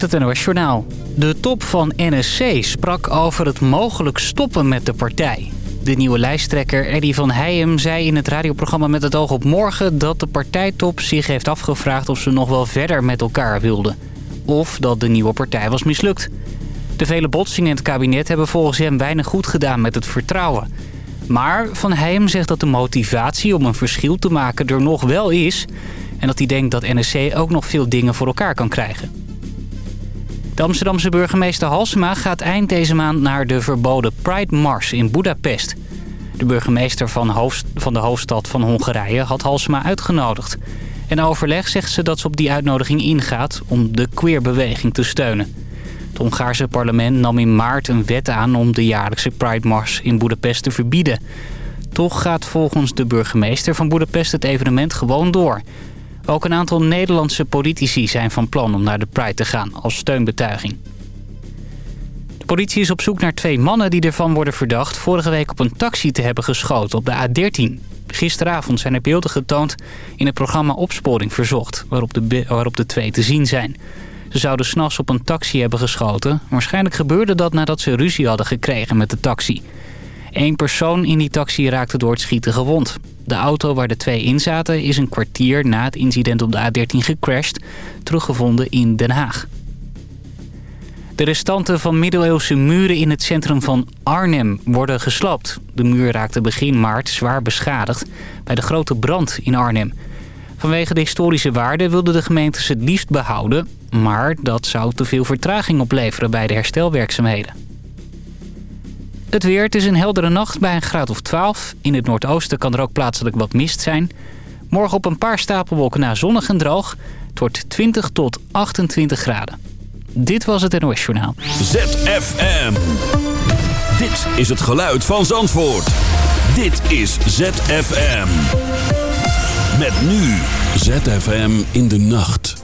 met het NOS. De top van NSC sprak over het mogelijk stoppen met de partij. De nieuwe lijsttrekker Eddy van Heijem zei in het radioprogramma Met het oog op morgen... dat de partijtop zich heeft afgevraagd of ze nog wel verder met elkaar wilden. Of dat de nieuwe partij was mislukt. De vele botsingen in het kabinet hebben volgens hem weinig goed gedaan met het vertrouwen. Maar Van Heijem zegt dat de motivatie om een verschil te maken er nog wel is... en dat hij denkt dat NSC ook nog veel dingen voor elkaar kan krijgen. De Amsterdamse burgemeester Halsema gaat eind deze maand naar de verboden Pride Mars in Budapest. De burgemeester van, van de hoofdstad van Hongarije had Halsema uitgenodigd. En overleg zegt ze dat ze op die uitnodiging ingaat om de queerbeweging te steunen. Het Hongaarse parlement nam in maart een wet aan om de jaarlijkse Pride Mars in Budapest te verbieden. Toch gaat volgens de burgemeester van Budapest het evenement gewoon door... Ook een aantal Nederlandse politici zijn van plan om naar de Pride te gaan als steunbetuiging. De politie is op zoek naar twee mannen die ervan worden verdacht... vorige week op een taxi te hebben geschoten op de A13. Gisteravond zijn er beelden getoond in het programma Opsporing Verzocht... waarop de, waarop de twee te zien zijn. Ze zouden s'nachts op een taxi hebben geschoten. Waarschijnlijk gebeurde dat nadat ze ruzie hadden gekregen met de taxi. Eén persoon in die taxi raakte door het schieten gewond. De auto waar de twee in zaten is een kwartier na het incident op de A13 gecrashed, teruggevonden in Den Haag. De restanten van middeleeuwse muren in het centrum van Arnhem worden gesloopt. De muur raakte begin maart zwaar beschadigd bij de grote brand in Arnhem. Vanwege de historische waarde wilden de gemeentes het liefst behouden... maar dat zou te veel vertraging opleveren bij de herstelwerkzaamheden. Het weer, het is een heldere nacht bij een graad of 12. In het noordoosten kan er ook plaatselijk wat mist zijn. Morgen op een paar stapelwolken na zonnig en droog. Het wordt 20 tot 28 graden. Dit was het NOS Journaal. ZFM. Dit is het geluid van Zandvoort. Dit is ZFM. Met nu ZFM in de nacht.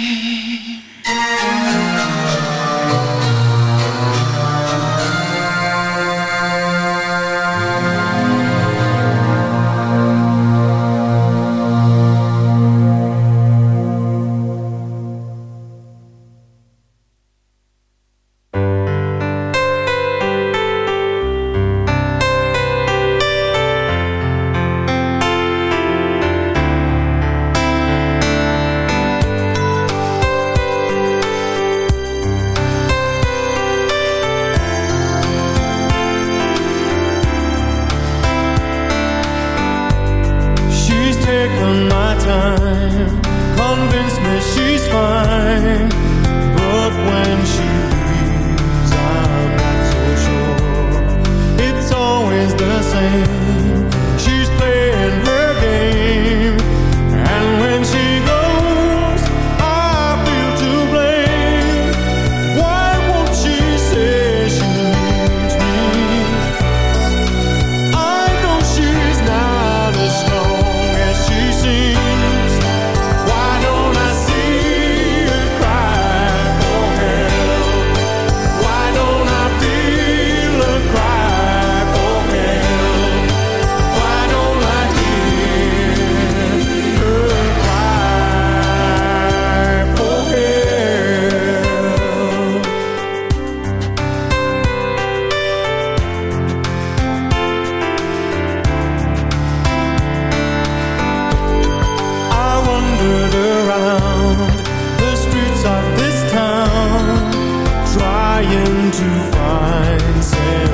to find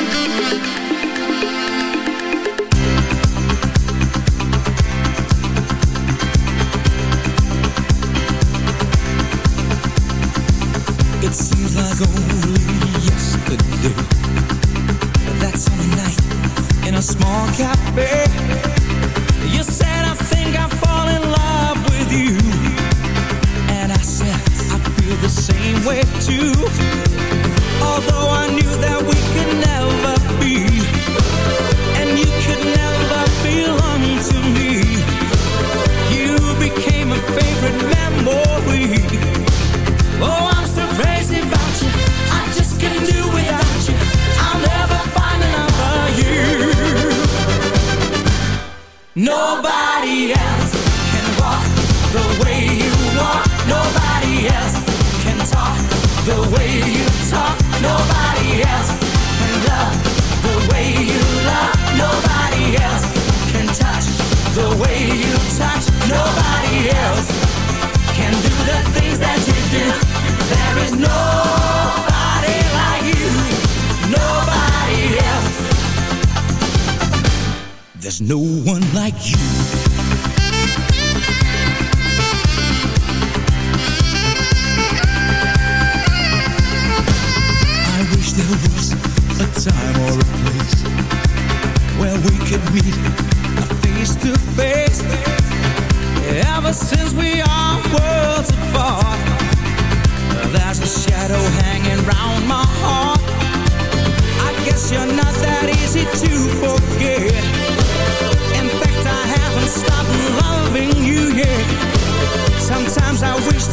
Música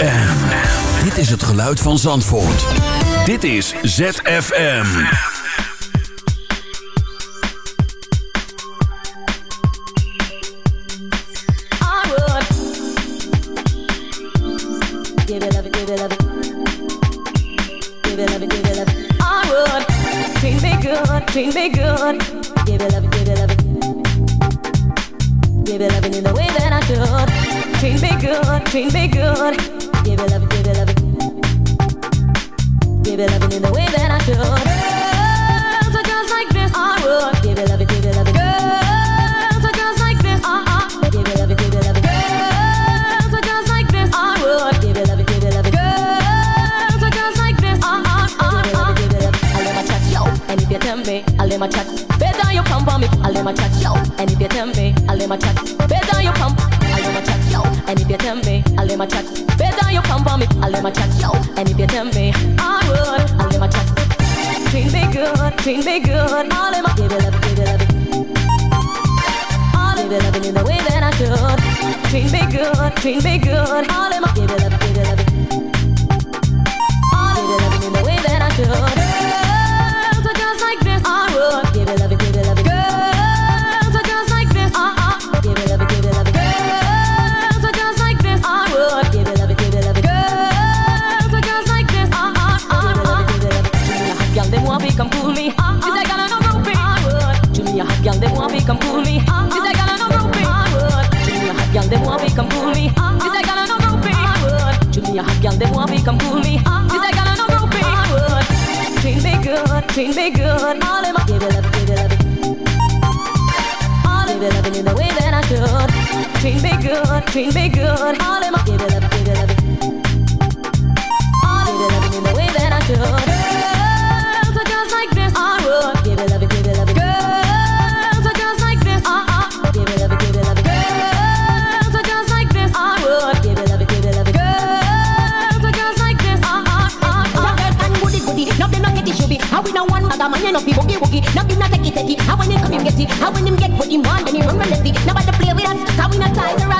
way that I should. Girls are girls like this, I would give it love it, give it love it. Girls are girls like this, uh uh. Give it love it, give it love it. Girls are girls like this, I would give it love it, give it love it. Girls are girls like this, uh uh uh uh. Give it love it, I let my chat, yo. And if you tell me, I let my chat. Better you come for me, I'll let my chat, yo. And if you tell me, I'll let my chat. Better you come, And if you tell me, I'll let my chat. Better you come for me, I'll let my chat, yo. And if you tell me, I would, I'll let my chat. Treat me good, treat me good. All in my give it love, give it love. All give it loving in the way that I should. Treat me good, treat me good. All in my give it love, give it love. All give it loving in the way that I should. come cool me. This I got no groupie. I would. Should be a hot girl, they want me come cool me. This I got no groupie. I would. Treat me good, treat me good. All in my give it up, give it up. All in my up in the way that I should. Treat me good, treat me good. All in my give it up, give it up. All in my loving in the way that I should. You know fi boogie woogie. Now him not take it take it. How when him come him get it. How when him get what him want, then he run relentlessly. Nobody play with us, 'cause we not ties the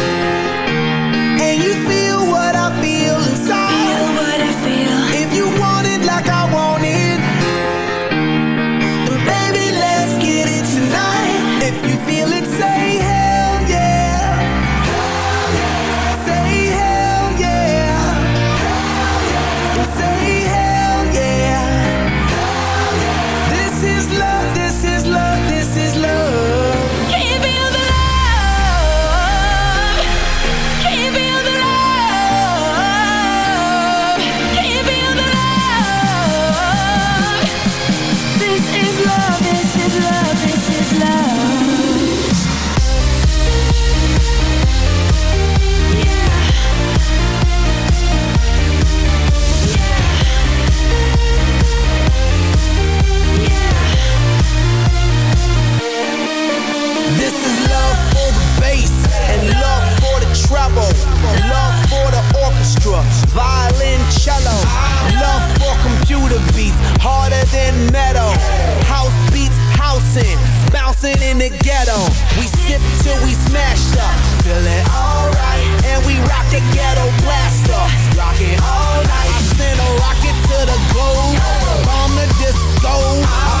the ghetto. We sip till we smashed up. feel it alright. And we rock the ghetto blaster. Rock it all night. I send a rocket to the globe. bomb the disco.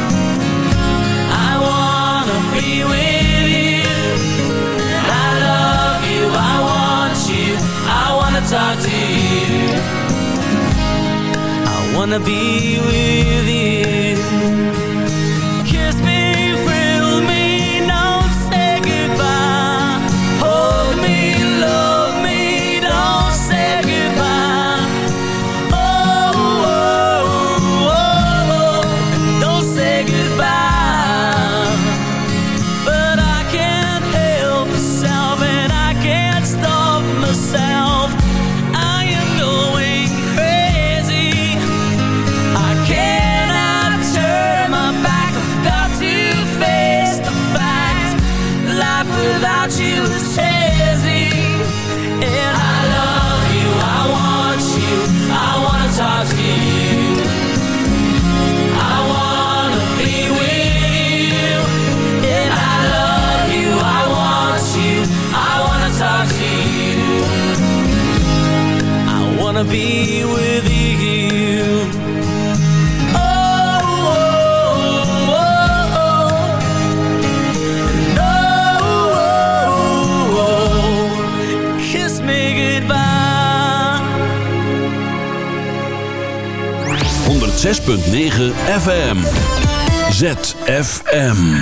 Wanna be with you. 106.9 FM. ZFM.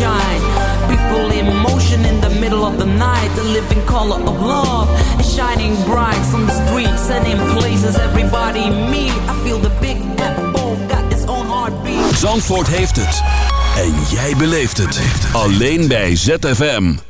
rights to shine. People in motion in the middle of the night. The living color of love is shining bright on the streets and in places everybody meet. I feel the big apple got its own heartbeat. Zandvoort heeft het. En jij beleeft het. Alleen bij ZFM.